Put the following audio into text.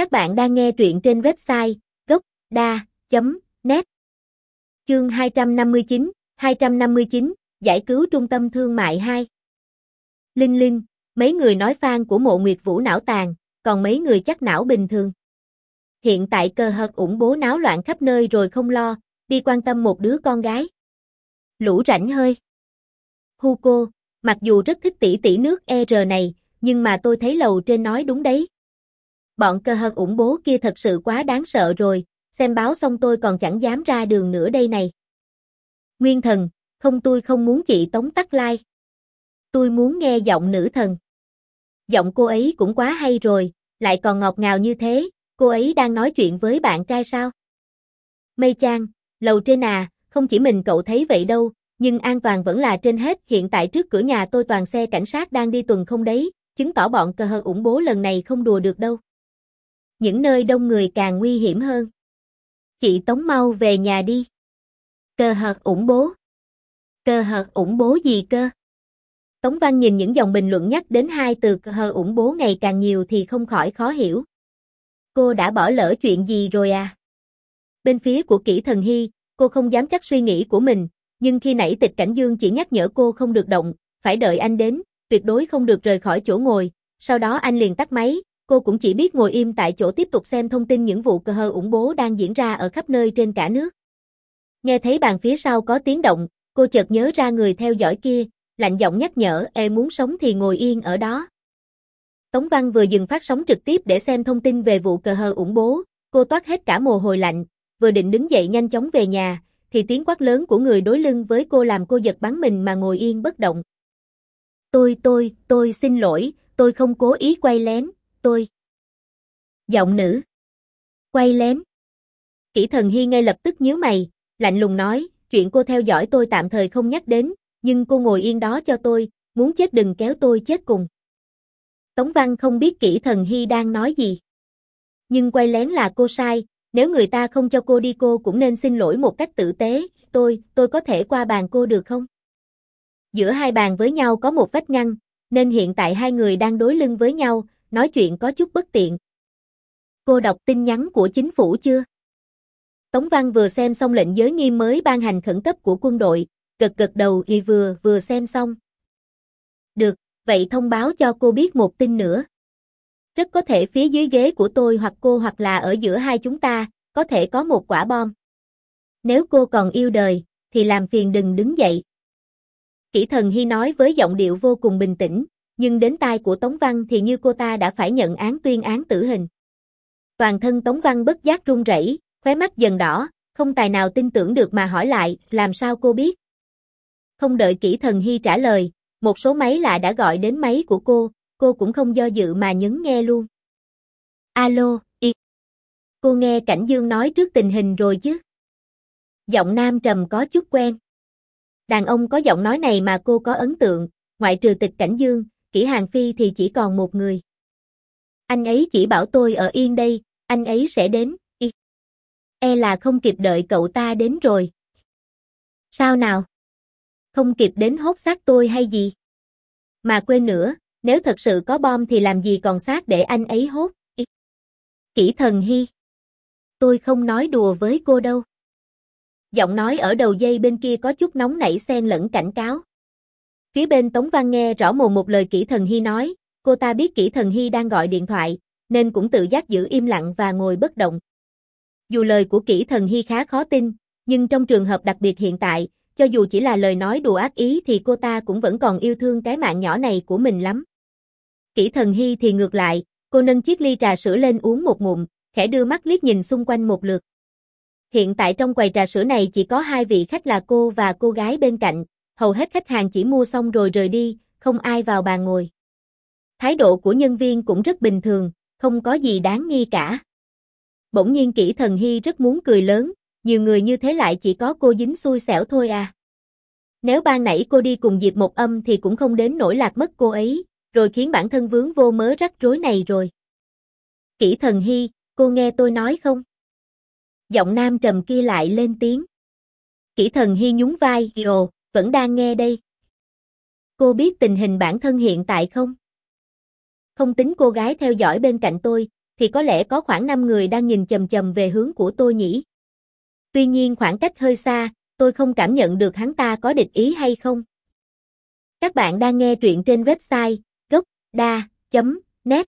Các bạn đang nghe truyện trên website gốc.da.net Chương 259, 259, Giải cứu trung tâm thương mại 2 Linh Linh, mấy người nói fan của mộ Nguyệt Vũ não tàn, còn mấy người chắc não bình thường. Hiện tại cơ hợt ủng bố náo loạn khắp nơi rồi không lo, đi quan tâm một đứa con gái. Lũ rảnh hơi. Hugo, mặc dù rất thích tỷ tỷ nước ER này, nhưng mà tôi thấy lầu trên nói đúng đấy. Bọn cơ hân ủng bố kia thật sự quá đáng sợ rồi, xem báo xong tôi còn chẳng dám ra đường nữa đây này. Nguyên thần, không tôi không muốn chị tống tắt like. Tôi muốn nghe giọng nữ thần. Giọng cô ấy cũng quá hay rồi, lại còn ngọt ngào như thế, cô ấy đang nói chuyện với bạn trai sao? Mây trang lầu trên à, không chỉ mình cậu thấy vậy đâu, nhưng an toàn vẫn là trên hết, hiện tại trước cửa nhà tôi toàn xe cảnh sát đang đi tuần không đấy, chứng tỏ bọn cờ hờ ủng bố lần này không đùa được đâu. Những nơi đông người càng nguy hiểm hơn. Chị Tống mau về nhà đi. Cờ hợt ủng bố. Cờ hợt ủng bố gì cơ? Tống Văn nhìn những dòng bình luận nhắc đến hai từ cờ hờ ủng bố ngày càng nhiều thì không khỏi khó hiểu. Cô đã bỏ lỡ chuyện gì rồi à? Bên phía của kỹ thần hy, cô không dám chắc suy nghĩ của mình, nhưng khi nãy tịch cảnh dương chỉ nhắc nhở cô không được động, phải đợi anh đến, tuyệt đối không được rời khỏi chỗ ngồi, sau đó anh liền tắt máy, cô cũng chỉ biết ngồi im tại chỗ tiếp tục xem thông tin những vụ cờ hờ ủng bố đang diễn ra ở khắp nơi trên cả nước. Nghe thấy bàn phía sau có tiếng động, cô chợt nhớ ra người theo dõi kia, lạnh giọng nhắc nhở, e muốn sống thì ngồi yên ở đó." Tống Văn vừa dừng phát sóng trực tiếp để xem thông tin về vụ cờ hờ ủng bố, cô toát hết cả mồ hôi lạnh, vừa định đứng dậy nhanh chóng về nhà, thì tiếng quát lớn của người đối lưng với cô làm cô giật bắn mình mà ngồi yên bất động. Tôi, tôi, tôi xin lỗi, tôi không cố ý quay lén, tôi. Giọng nữ. Quay lén. Kỷ thần hy ngay lập tức nhíu mày, lạnh lùng nói, chuyện cô theo dõi tôi tạm thời không nhắc đến, nhưng cô ngồi yên đó cho tôi, muốn chết đừng kéo tôi chết cùng. Tống Văn không biết kỹ thần hy đang nói gì. Nhưng quay lén là cô sai, nếu người ta không cho cô đi cô cũng nên xin lỗi một cách tử tế, tôi, tôi có thể qua bàn cô được không? Giữa hai bàn với nhau có một vách ngăn, nên hiện tại hai người đang đối lưng với nhau, nói chuyện có chút bất tiện. Cô đọc tin nhắn của chính phủ chưa? Tống Văn vừa xem xong lệnh giới nghiêm mới ban hành khẩn cấp của quân đội, gật gật đầu y vừa vừa xem xong. Được, vậy thông báo cho cô biết một tin nữa. Rất có thể phía dưới ghế của tôi hoặc cô hoặc là ở giữa hai chúng ta, có thể có một quả bom. Nếu cô còn yêu đời, thì làm phiền đừng đứng dậy. Kỷ thần Hy nói với giọng điệu vô cùng bình tĩnh, nhưng đến tai của Tống Văn thì như cô ta đã phải nhận án tuyên án tử hình. Toàn thân Tống Văn bất giác run rẩy, khóe mắt dần đỏ, không tài nào tin tưởng được mà hỏi lại, làm sao cô biết? Không đợi kỹ thần Hy trả lời, một số máy lạ đã gọi đến máy của cô, cô cũng không do dự mà nhấn nghe luôn. Alo, y. Cô nghe Cảnh Dương nói trước tình hình rồi chứ? Giọng nam trầm có chút quen. Đàn ông có giọng nói này mà cô có ấn tượng, ngoại trừ tịch Cảnh Dương, kỹ hàng phi thì chỉ còn một người. Anh ấy chỉ bảo tôi ở yên đây, anh ấy sẽ đến, y. E là không kịp đợi cậu ta đến rồi. Sao nào? Không kịp đến hốt xác tôi hay gì? Mà quên nữa, nếu thật sự có bom thì làm gì còn xác để anh ấy hốt? Y. Kỹ thần hy. Tôi không nói đùa với cô đâu. Giọng nói ở đầu dây bên kia có chút nóng nảy xen lẫn cảnh cáo. Phía bên Tống Văn nghe rõ mồm một lời kỹ thần hy nói, cô ta biết kỹ thần hy đang gọi điện thoại, nên cũng tự giác giữ im lặng và ngồi bất động. Dù lời của kỹ thần hy khá khó tin, nhưng trong trường hợp đặc biệt hiện tại, cho dù chỉ là lời nói đùa ác ý thì cô ta cũng vẫn còn yêu thương cái mạng nhỏ này của mình lắm. Kỷ thần hy thì ngược lại, cô nâng chiếc ly trà sữa lên uống một ngụm, khẽ đưa mắt liếc nhìn xung quanh một lượt. Hiện tại trong quầy trà sữa này chỉ có hai vị khách là cô và cô gái bên cạnh, hầu hết khách hàng chỉ mua xong rồi rời đi, không ai vào bàn ngồi. Thái độ của nhân viên cũng rất bình thường, không có gì đáng nghi cả. Bỗng nhiên kỹ thần hy rất muốn cười lớn, nhiều người như thế lại chỉ có cô dính xui xẻo thôi à. Nếu ban nãy cô đi cùng Diệp một âm thì cũng không đến nỗi lạc mất cô ấy, rồi khiến bản thân vướng vô mớ rắc rối này rồi. Kỷ thần hy, cô nghe tôi nói không? Giọng nam trầm kia lại lên tiếng. Kỷ thần hy nhún vai, ồ, vẫn đang nghe đây. Cô biết tình hình bản thân hiện tại không? Không tính cô gái theo dõi bên cạnh tôi, thì có lẽ có khoảng 5 người đang nhìn chầm chầm về hướng của tôi nhỉ. Tuy nhiên khoảng cách hơi xa, tôi không cảm nhận được hắn ta có địch ý hay không. Các bạn đang nghe truyện trên website gocda.net